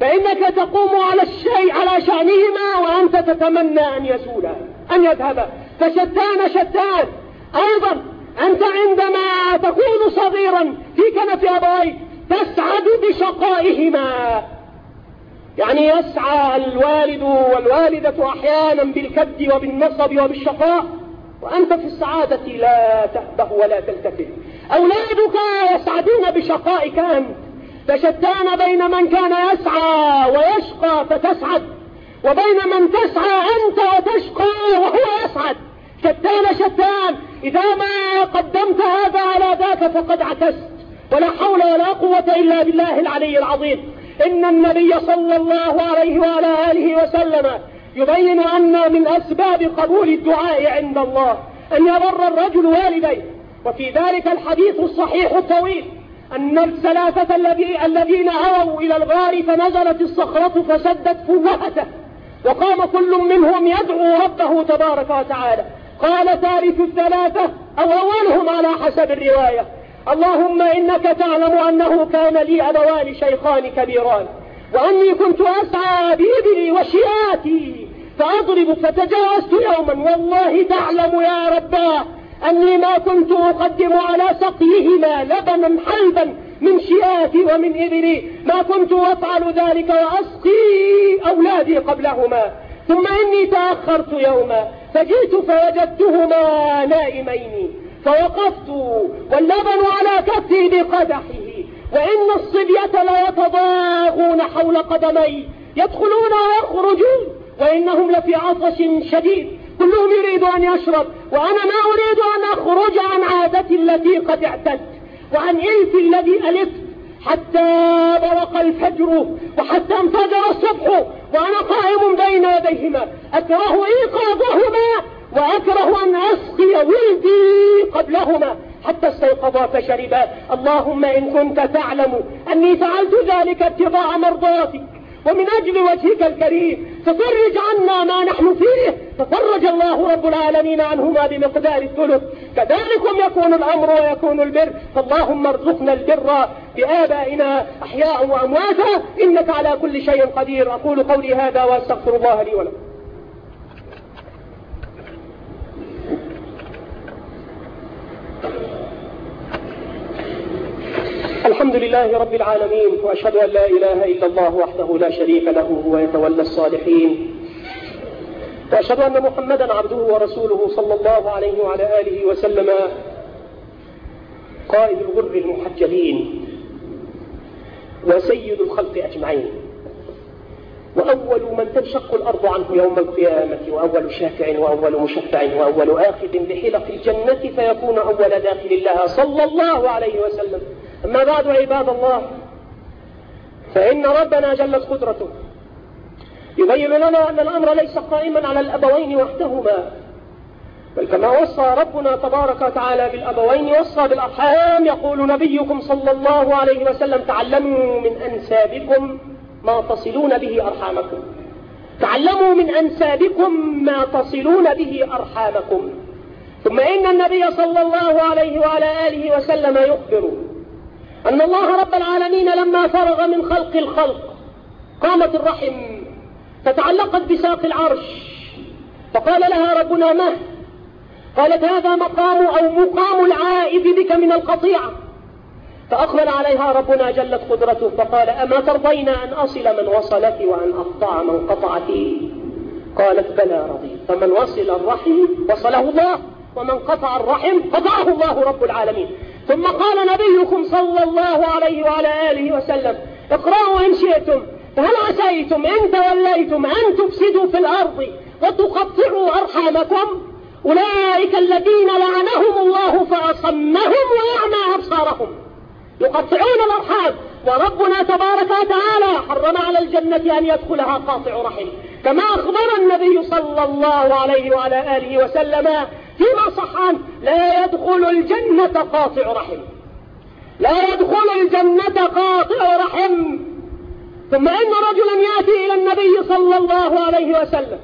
فإنك تقوم على الشيء على شأنهما وأنت تتمنى أن يزولا أن يذهبا فشتان شتان. أيضا أنت عندما تكون صغيرا في كنف أبويك تسعد بشقائهما. يعني يسعى الوالد والوالدة أحيانا بالكد وبالنصب وبالشقاء وأنت في السعادة لا تهبه ولا تلتفت. أولادك يسعدون بشقائك أنت. فشتان بين من كان يسعى ويشقى فتسعد وبين من تسعى أنت وتشقى وهو يسعد. شتان شتان إذا ما قدمت هذا على ذاك فقد عكست. ولا حول ولا قوة إلا بالله العلي العظيم. إن النبي صلى الله عليه وعلى آله وسلم يبين أن من أسباب قبول الدعاء عند الله أن يبر الرجل والديه. وفي ذلك الحديث الصحيح الطويل أن الثلاثة الذين أووا إلى الغار فنزلت الصخرة فسدت فوهته وقام كل منهم يدعو ربه تبارك وتعالى. قال ثالث الثلاثة أو أولهم على حسب الرواية. اللهم إنك تعلم أنه كان لي أبوان شيخان كبيران وأني كنت أسعى بإبلي وشياتي فأضرب فتجاوزت يوما. والله تعلم يا رباه أني ما كنت أقدم على سقيهما لبنا حلبا من شياتي ومن إبلي. ما كنت أفعل ذلك وأسقي أولادي قبلهما. ثم إني تأخرت يوما فجئت فوجدتهما نائمين. فوقفت واللبن على كفي بقدحه وإن الصبية ليتضاغون حول قدمي يدخلون ويخرجون وإنهم لفي عطش شديد. كلهم يريد أن يشرب وأنا ما أريد أن أخرج عن عادتي التي قد اعتدت وعن إلفي الذي ألفت حتى برق الفجر وحتى انفجر الصبح وأنا قائم بين يديهما. أكره إيقاظهما وأكره أن أسقي ولدي قبلهما حتى استيقظا فشربا. اللهم إن كنت تعلم أني فعلت ذلك ابتغاء مرضاتك. ومن أجل وجهك الكريم ففرج عنا ما نحن فيه. ففرج الله رب العالمين عنهما بمقدار الثلث. كذلكم يكون الأمر ويكون البر. فاللهم ارزقنا البر بآبائنا أحياء وأمواتا. إنك على كل شيء قدير. أقول قولي هذا وأستغفر الله لي ولكم. الحمد لله رب العالمين وأشهد أن لا إله إلا الله وحده لا شريك له هو يتولى الصالحين. وأشهد أن محمدا عبده ورسوله صلى الله عليه وعلى آله وسلم قائد الغر المحجلين وسيد الخلق أجمعين. وأول من تنشق الأرض عنه يوم القيامة وأول شافع وأول مشفع وأول آخذ بحلق الجنة فيكون أول داخل لها صلى الله عليه وسلم. أما بعد عباد الله فإن ربنا جلت قدرته يبين لنا أن الأمر ليس قائما على الأبوين وحدهما بل كما وصى ربنا تبارك وتعالى بالأبوين وصى بالأرحام يقول نبيكم صلى الله عليه وسلم تعلموا من أنسابكم ما تصلون به أرحامكم. تعلموا من أنسابكم ما تصلون به أرحامكم. ثم إن النبي صلى الله عليه وعلى آله وسلم يخبر أن الله رب العالمين لما فرغ من خلق الخلق قامت الرحم فتعلقت بساق العرش. فقال لها ربنا مه. قالت هذا مقام أو مقام العائد بك من القطيعة. فأقبل عليها ربنا جلت قدرته فقال أما ترضين أن أصل من وصلك وأن أقطع من قطعك؟ قالت بلى رضيت فمن وصل الرحم وصله الله ومن قطع الرحم قطعه الله رب العالمين. ثم قال نبيكم صلى الله عليه وعلى آله وسلم اقرأوا إن شئتم فهل عسيتم إن توليتم أن تفسدوا في الأرض وتقطعوا أرحامكم؟ أولئك الذين لعنهم الله فأصمهم ويعمى أبصارهم. يقطعون الأرحام. وربنا تبارك وتعالى حرم على الجنة أن يدخلها قاطع رحم. كما أخبر النبي صلى الله عليه وعلى آله وسلم فيما صح عنه لا يدخل الجنة قاطع رحم. لا يدخل الجنة قاطع رحم. ثم إن رجلا يأتي إلى النبي صلى الله عليه وسلم.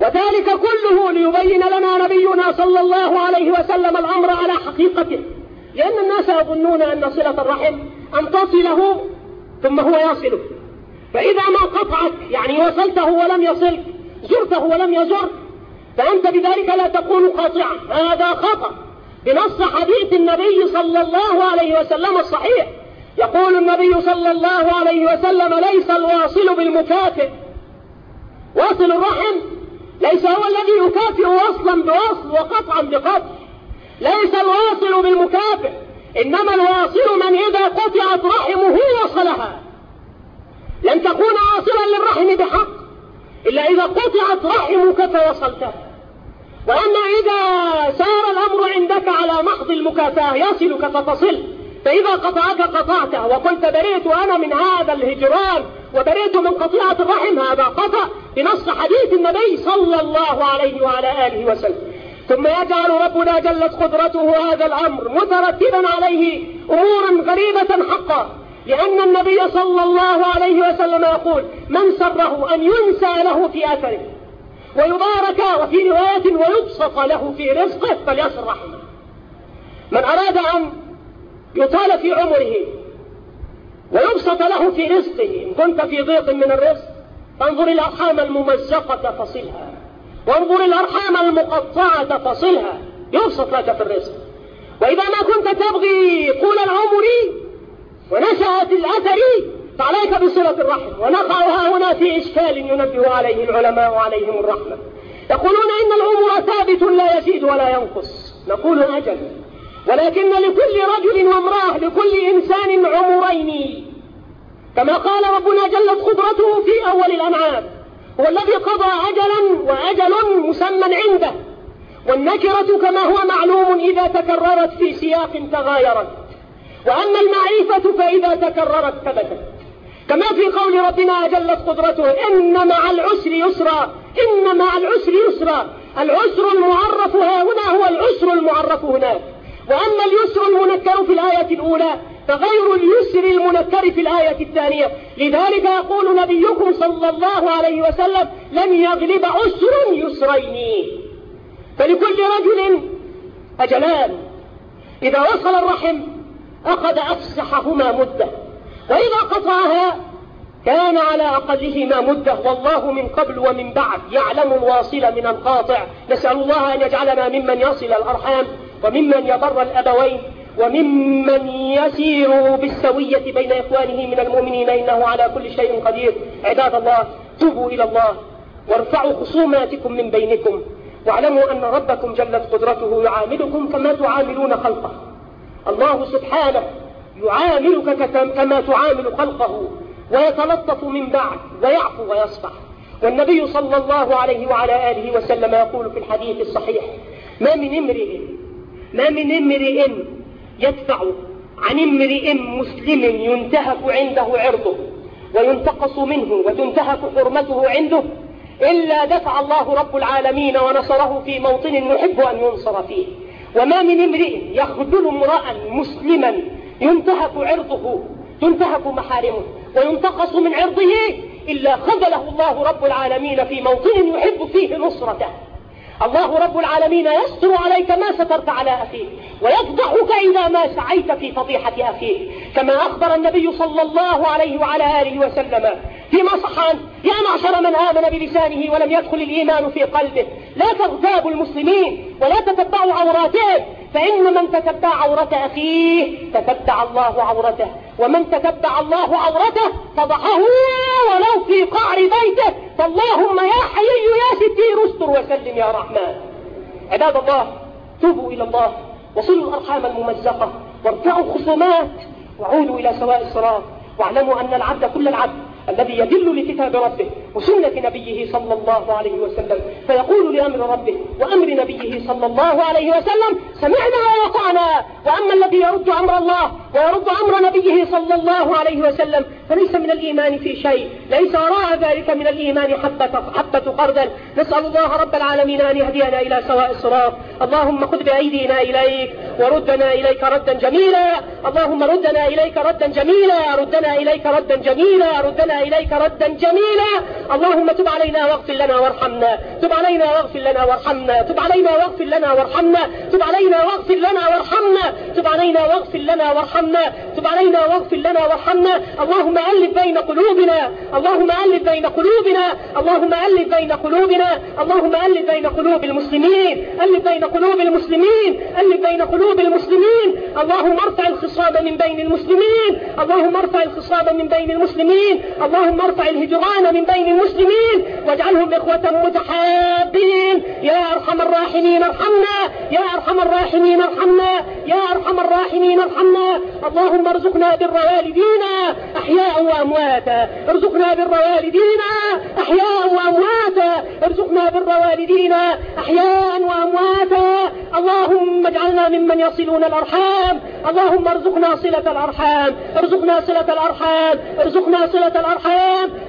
وذلك كله ليبين لنا نبينا صلى الله عليه وسلم الأمر على حقيقته. لأن الناس يظنون أن صلة الرحم أن تصله ثم هو يصلك فإذا ما قطعك يعني وصلته ولم يصلك زرته ولم يزرك فأنت بذلك لا تكون قاطعا. هذا خطأ. بنص حديث النبي صلى الله عليه وسلم الصحيح. يقول النبي صلى الله عليه وسلم ليس الواصل بالمكافئ. واصل الرحم ليس هو الذي يكافئ وصلا بوصل وقطعا بقطع. ليس الواصل بالمكافئ إنما الواصل من إذا قطعت رحمه وصلها. لن تكون واصلا للرحم بحق إلا إذا قطعت رحمك فوصلتها. وأما إذا سار الأمر عندك على محض المكافأة يصلك فتصل. فإذا قطعك قطعته وقلت بريت أنا من هذا الهجران وبريت من قطيعة الرحم هذا قطع. بنص حديث النبي صلى الله عليه وعلى آله وسلم. ثم يجعل ربنا جلت قدرته هذا الأمر مترتبا عليه أمورا غريبة حقا لأن النبي صلى الله عليه وسلم يقول من سره أن ينسى له في أثره ويبارك وفي رواية ويبسط له في رزقه فليصل رحمه من أراد أن يطال في عمره ويبسط له في رزقه إن كنت في ضيق من الرزق فانظر الأرحام الممزقة فصلها. وانظر الأرحام المقطعة فصلها. يبسط لك في الرزق. وإذا ما كنت تبغي طول العمر ونشأت الأثر فعليك بصلة الرحم. ونقعها هنا في إشكال ينبه عليه العلماء عليهم الرحمة. يقولون إن العمر ثابت لا يزيد ولا ينقص. نقول أجل. ولكن لكل رجل وامرأة لكل إنسان عمرين. كما قال ربنا جلت قدرته في أول الأنعام. هو الذي قضى أجلا وأجل مسمى عنده. والنكرة كما هو معلوم إذا تكررت في سياق تغايرت. وأما المعرفة فإذا تكررت ثبتت. كما في قول ربنا جلت قدرته إن مع العسر يسرا إن مع العسر يسرا. العسر المعرف ها هنا هو العسر المعرف هناك. وأما اليسر المنكر في الآية الأولى فغير اليسر المنكر في الآية الثانية. لذلك يقول نبيكم صلى الله عليه وسلم لن يغلب عسر يسرين. فلكل رجل أجلان. إذا وصل الرحم أخذ أفسحهما مدة. وإذا قطعها كان على أقلهما مدة. والله من قبل ومن بعد يعلم الواصل من القاطع. نسأل الله أن يجعلنا ممن يصل الأرحام. وممن يبر الأبوين وممن يسير بالسوية بين إخوانه من المؤمنين إنه على كل شيء قدير. عباد الله توبوا إلى الله وارفعوا خصوماتكم من بينكم. واعلموا أن ربكم جلت قدرته يعاملكم كما تعاملون خلقه. الله سبحانه يعاملك كما تعامل خلقه ويتلطف من بعد ويعفو ويصفح. والنبي صلى الله عليه وعلى آله وسلم يقول في الحديث الصحيح ما من امرئ ما من امرئ يدفع عن امرئ مسلم ينتهك عنده عرضه وينتقص منه وتنتهك حرمته عنده إلا دفع الله رب العالمين ونصره في موطن يحب أن ينصر فيه. وما من امرئ يخذل امرأ مسلما ينتهك عرضه تنتهك محارمه وينتقص من عرضه إلا خذله الله رب العالمين في موطن يحب فيه نصرته. الله رب العالمين يستر عليك ما سترت على أخيك ويفضحك إذا ما سعيت في فضيحة أخيك. كما أخبر النبي صلى الله عليه وعلى آله وسلم فيما صح يا معشر من آمن بلسانه ولم يدخل الإيمان في قلبه لا تغتابوا المسلمين ولا تتبعوا عوراتهم فإن من تتبع عورة أخيه تتبع الله عورته. ومن تتبع الله عورته فضحه ولو في قعر بيته. فاللهم يا حي يا ستير استر وسلم يا رحمن. عباد الله توبوا إلى الله وصلوا الأرحام الممزقة وارفعوا خصومات وعودوا إلى سواء الصراط. واعلموا أن العبد كل العبد. الذي يذل لكتاب ربه وسنة نبيه صلى الله عليه وسلم فيقول لأمر ربه وأمر نبيه صلى الله عليه وسلم سمعنا وأطعنا وأما الذي يرد أمر الله ويرد أمر نبيه صلى الله عليه وسلم فليس من الإيمان في شيء ليس وراء ذلك من الإيمان حبة, حبة خردل نسأل الله رب العالمين أن يهدينا إلى سواء الصراط. اللهم خذ بأيدينا إليك وردنا إليك ردا جميلا. اللهم ردنا إليك ردا جميلا ردنا إليك ردا جميلا ردنا إليك ردا جميلا. اللهم تب علينا واغفر لنا وارحمنا. تب علينا واغفر لنا وارحمنا. تب علينا واغفر لنا وارحمنا. تب علينا واغفر لنا وارحمنا. تب علينا واغفر لنا وارحمنا. تب علينا واغفر لنا وارحمنا. اللهم ألف بين قلوبنا. اللهم ألف بين قلوبنا. اللهم ألف بين قلوبنا. اللهم ألف بين قلوب المسلمين. ألف بين قلوب المسلمين. ألف بين قلوب المسلمين. اللهم ارفع الخصام من بين المسلمين. اللهم ارفع الخصام من بين المسلمين. اللهم ارفع الهجران من بين المسلمين واجعلهم إخوة متحابين. يا أرحم الراحمين ارحمنا. يا أرحم الراحمين ارحمنا. يا أرحم الراحمين ارحمنا. اللهم ارزقنا بر والدينا أحياء وأمواتا. ارزقنا بر والدينا أحياء وأمواتا. ارزقنا بر والدينا أحياء وأمواتا. اللهم اجعلنا ممن يصلون الأرحام. اللهم ارزقنا صلة الأرحام. ارزقنا صلة الأرحام. ارزقنا صلة الأرحام.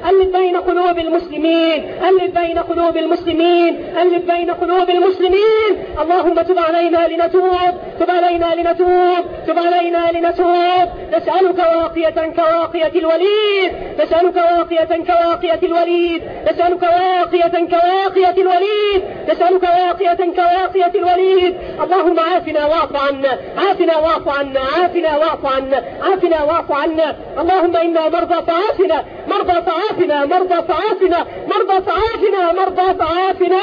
ألف بين قلوب المسلمين ألف بين قلوب المسلمين ألف بين قلوب المسلمين. اللهم تب علينا لنتوب. تب علينا لنتوب تب علينا لنتوب. نسألك واقية كواقية الوليد نسألك واقية كواقية الوليد نسألك واقية كواقية الوليد نسألك واقية كواقية الوليد. اللهم عافنا واعف عنا عافنا واعف عنا عافنا واعف عنا عافنا واعف عنا. اللهم إنا مرضى فعافنا مرضى فعافنا مرضى فعافنا مرضى فعافنا مرضى فعافنا.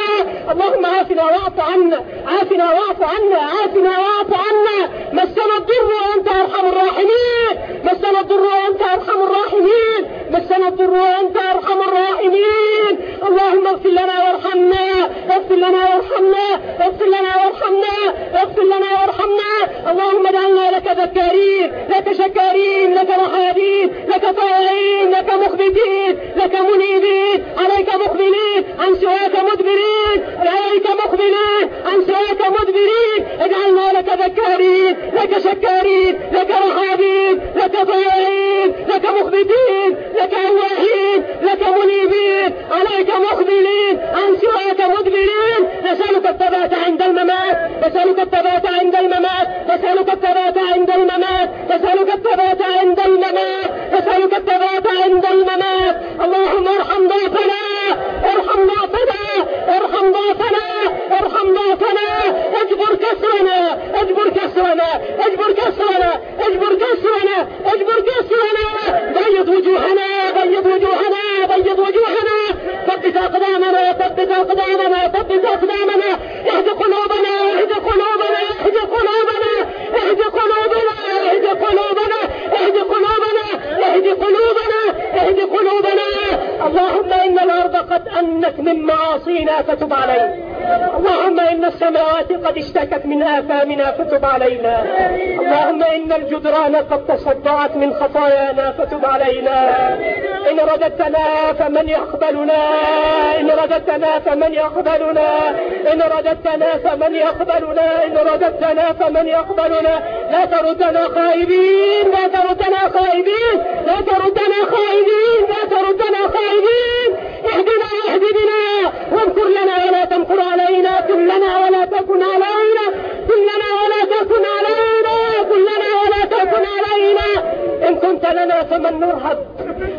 اللهم عافنا واعف عنا عافنا واعف عنا عافنا واعف عنا. مسنا الضر وأنت أرحم الراحمين. مسنا الضر وأنت أرحم الراحمين. مسنا الضر وأنت أرحم الراحمين. اللهم اغفر لنا وارحمنا. اغفر لنا وارحمنا. اغفر لنا وارحمنا. اغفر لنا وارحمنا. اللهم اجعلنا لك ذكارين. لك شكارين. لك رحابين لك طائعين. لك مخبتين. لك منيبين. عليك مقبلين. عن سواك مدبرين. عليك مقبلين. عن سواك مدبرين. اجعلنا لك ذكارين لك شكارين لك رحابين لك طائعين لك مخبتين لك أواهين لك منيبين عليك مقبلين عن سواك مدبرين نسألك الثبات عند الممات نسألك الثبات عند الممات نسألك الثبات عند الممات نسألك الثبات عند الممات نسألك الثبات عند الممات. اللهم ارحم ضعفنا ارحم ضعفنا ارحم ضعفنا ارحم ضعفنا. اجبر كسرنا اجبر كسرنا اجبر كسرنا اجبر كسرنا اجبر كسرنا. بيض وجوهنا بيض وجوهنا بيض وجوهنا. ثبت أقدامنا ثبت أقدامنا ثبت أقدامنا. اهد قلوبنا اهد قلوبنا اهد قلوبنا اهد قلوبنا اهد قلوبنا اهد قلوبنا اهد قلوبنا اهد قلوبنا. اللهم إن الأرض قد أنت من معاصينا فتب علينا. اللهم إن السماوات قد اشتكت من آثامنا فتب علينا. اللهم إن الجدران قد تصدعت من خطايانا فتب علينا. إن رددتنا فمن يقبلنا. إن رددتنا فمن يقبلنا. إن رددتنا فمن يقبلنا. إن رددتنا فمن يقبلنا. لا تردنا خائبين. لا تردنا خائبين. لا تردنا خائبين. لا تردنا خائبين. اهدنا واهد وامكر لنا ولا تمكر علينا كلنا ولا تكن علينا كلنا ولا تكن علينا كلنا ولا تكن علينا. إن كنت لنا فمن نرهب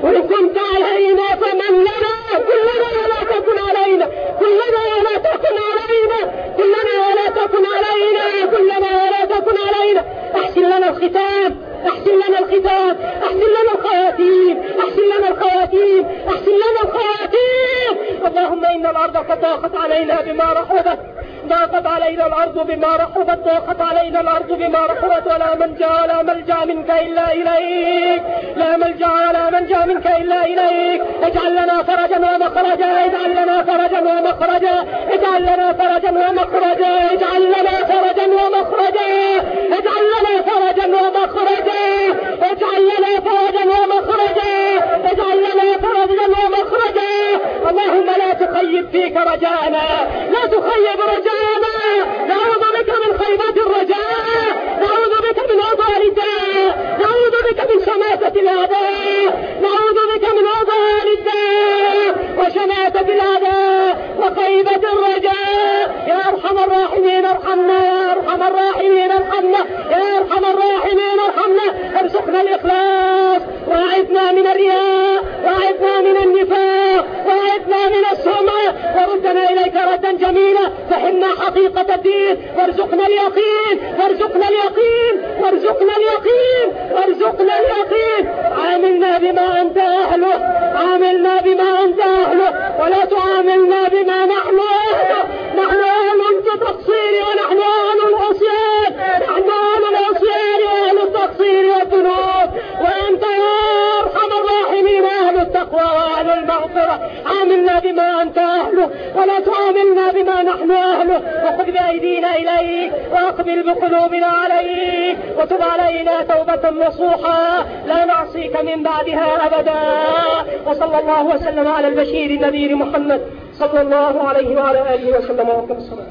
وإن كنت علينا فمن لنا. كلنا ولا تكن علينا كلنا ولا تكن علينا كلنا ولا تكن علينا كلنا ولا تكن علينا. أحسن لنا الختام. احسن لنا الختام احسن لنا الخواتيم احسن لنا الخواتيم احسن لنا الخواتيم. اللهم إن الأرض قد ضاقت علينا بما رحبت ضاقت علينا الأرض بما رحبت ضاقت علينا الأرض بما رحبت. ولا ملجأ ولا ملجأ منك إلا إليك. لا ملجأ ولا منجا منك إلا إليك. اجعل لنا فرجا ومخرجا اجعل لنا فرجا ومخرجا اجعل لنا فرجا ومخرجا اجعل لنا فرجا ومخرجا اجعل فرجا ومخرجا اجعل لنا فرجا ومخرجا اجعل لنا فرجا ومخرجا اللهم لا تخيب فيك رجانا لا تخيب رجانا نعوذ بك من خيبة الرجاء نعوذ بك من عضال الداء نعوذ بك من شماتة الأعداء نعوذ بك من عضال الداء وشماتة الأعداء وخيبة الرجاء. يا أرحم الراحمين ارحمنا. الإخلاص. واعذنا من الرياء واعذنا من النفاق واعذنا من السمعة وردنا إليك ردا جميلا. فهمنا حقيقة الدين. وارزقنا اليقين. وارزقنا اليقين. وارزقنا اليقين. وارزقنا اليقين. عاملنا بما أنت أهله. عاملنا بما أنت أهله. ولا تعاملنا بما نحن عاملنا بما أنت أهله ولا تعاملنا بما نحن أهله. وخذ بأيدينا إليك وأقبل بقلوبنا عليك وتب علينا توبة نصوحا. لا نعصيك من بعدها أبدا. وصلى الله وسلم على البشير النذير محمد صلى الله عليه وعلى آله وسلم. وسلم